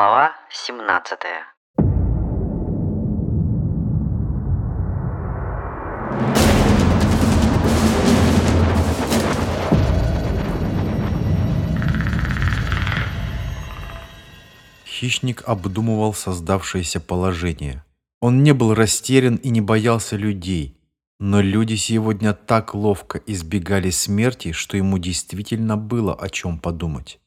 Глава 17 Хищник обдумывал создавшееся положение. Он не был растерян и не боялся людей. Но люди сегодня так ловко избегали смерти, что ему действительно было о чем подумать.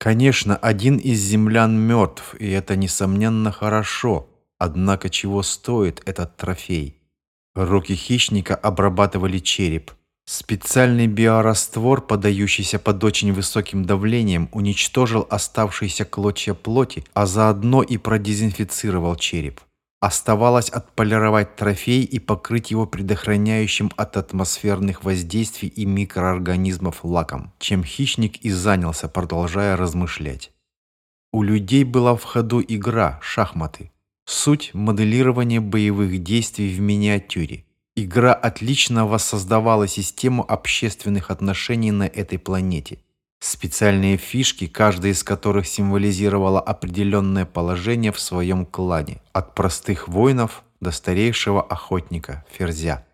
Конечно, один из землян мертв, и это, несомненно, хорошо. Однако чего стоит этот трофей? Руки хищника обрабатывали череп. Специальный биораствор, подающийся под очень высоким давлением, уничтожил оставшиеся клочья плоти, а заодно и продезинфицировал череп. Оставалось отполировать трофей и покрыть его предохраняющим от атмосферных воздействий и микроорганизмов лаком, чем хищник и занялся, продолжая размышлять. У людей была в ходу игра «Шахматы». Суть – моделирование боевых действий в миниатюре. Игра отлично воссоздавала систему общественных отношений на этой планете – Специальные фишки, каждая из которых символизировала определенное положение в своем клане, от простых воинов до старейшего охотника, ферзя.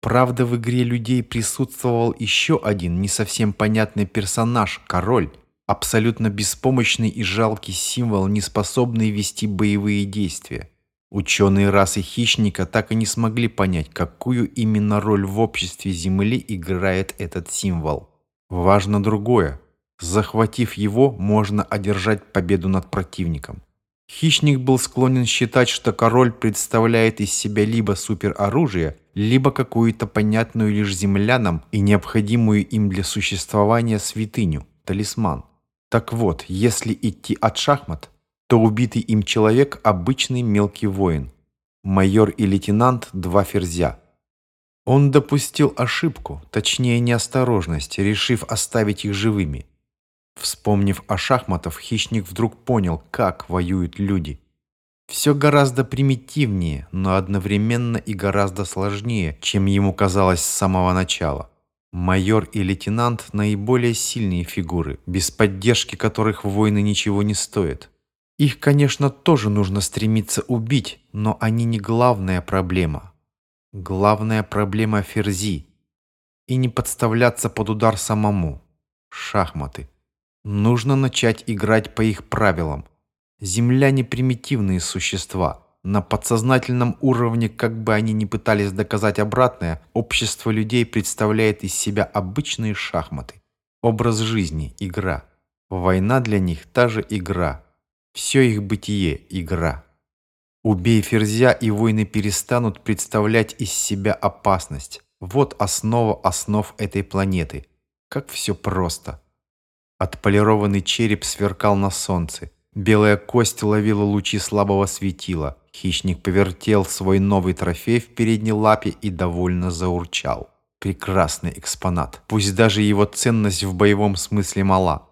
Правда, в игре людей присутствовал еще один не совсем понятный персонаж, король, абсолютно беспомощный и жалкий символ, не способный вести боевые действия. Ученые расы хищника так и не смогли понять, какую именно роль в обществе Земли играет этот символ. Важно другое. Захватив его, можно одержать победу над противником. Хищник был склонен считать, что король представляет из себя либо супероружие, либо какую-то понятную лишь землянам и необходимую им для существования святыню, талисман. Так вот, если идти от шахмат, то убитый им человек – обычный мелкий воин. Майор и лейтенант – два ферзя – он допустил ошибку, точнее неосторожность, решив оставить их живыми. Вспомнив о шахматах, хищник вдруг понял, как воюют люди. Все гораздо примитивнее, но одновременно и гораздо сложнее, чем ему казалось с самого начала. Майор и лейтенант – наиболее сильные фигуры, без поддержки которых войны ничего не стоят. Их, конечно, тоже нужно стремиться убить, но они не главная проблема. Главная проблема Ферзи. И не подставляться под удар самому. Шахматы. Нужно начать играть по их правилам. Земляне примитивные существа. На подсознательном уровне, как бы они ни пытались доказать обратное, общество людей представляет из себя обычные шахматы. Образ жизни – игра. Война для них – та же игра. Все их бытие – игра. Убей ферзя, и войны перестанут представлять из себя опасность. Вот основа основ этой планеты. Как все просто. Отполированный череп сверкал на солнце. Белая кость ловила лучи слабого светила. Хищник повертел свой новый трофей в передней лапе и довольно заурчал. Прекрасный экспонат. Пусть даже его ценность в боевом смысле мала.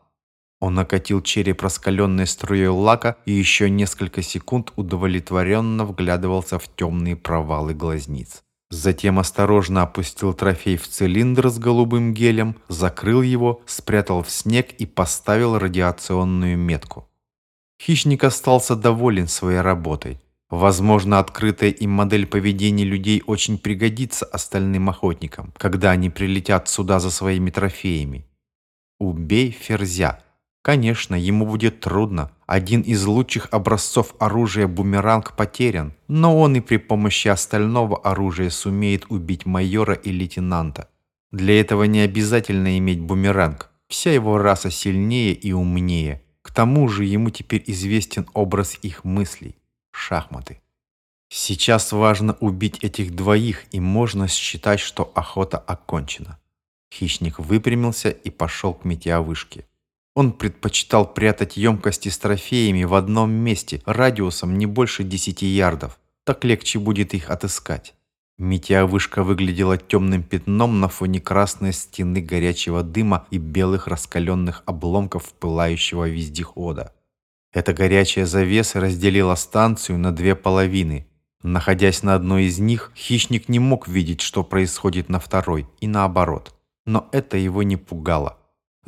Он накатил череп раскаленной струей лака и еще несколько секунд удовлетворенно вглядывался в темные провалы глазниц. Затем осторожно опустил трофей в цилиндр с голубым гелем, закрыл его, спрятал в снег и поставил радиационную метку. Хищник остался доволен своей работой. Возможно, открытая им модель поведения людей очень пригодится остальным охотникам, когда они прилетят сюда за своими трофеями. «Убей ферзя», Конечно, ему будет трудно. Один из лучших образцов оружия бумеранг потерян, но он и при помощи остального оружия сумеет убить майора и лейтенанта. Для этого не обязательно иметь бумеранг. Вся его раса сильнее и умнее. К тому же ему теперь известен образ их мыслей – шахматы. Сейчас важно убить этих двоих, и можно считать, что охота окончена. Хищник выпрямился и пошел к метеовышке. Он предпочитал прятать емкости с трофеями в одном месте, радиусом не больше 10 ярдов. Так легче будет их отыскать. Метеовышка выглядела темным пятном на фоне красной стены горячего дыма и белых раскаленных обломков пылающего вездехода. Эта горячая завеса разделила станцию на две половины. Находясь на одной из них, хищник не мог видеть, что происходит на второй, и наоборот. Но это его не пугало.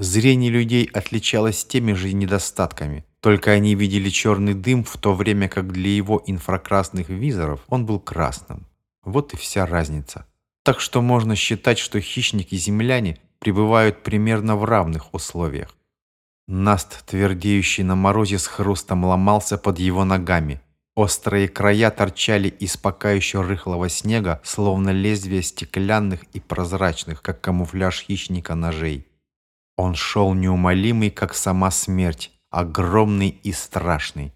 Зрение людей отличалось теми же недостатками. Только они видели черный дым, в то время как для его инфракрасных визоров он был красным. Вот и вся разница. Так что можно считать, что хищник и земляне пребывают примерно в равных условиях. Наст, твердеющий на морозе, с хрустом ломался под его ногами. Острые края торчали из пока еще рыхлого снега, словно лезвия стеклянных и прозрачных, как камуфляж хищника ножей. Он шел неумолимый, как сама смерть, огромный и страшный,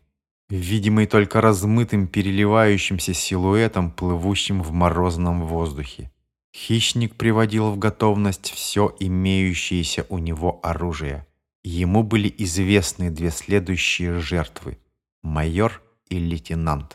видимый только размытым переливающимся силуэтом, плывущим в морозном воздухе. Хищник приводил в готовность все имеющееся у него оружие. Ему были известны две следующие жертвы – майор и лейтенант.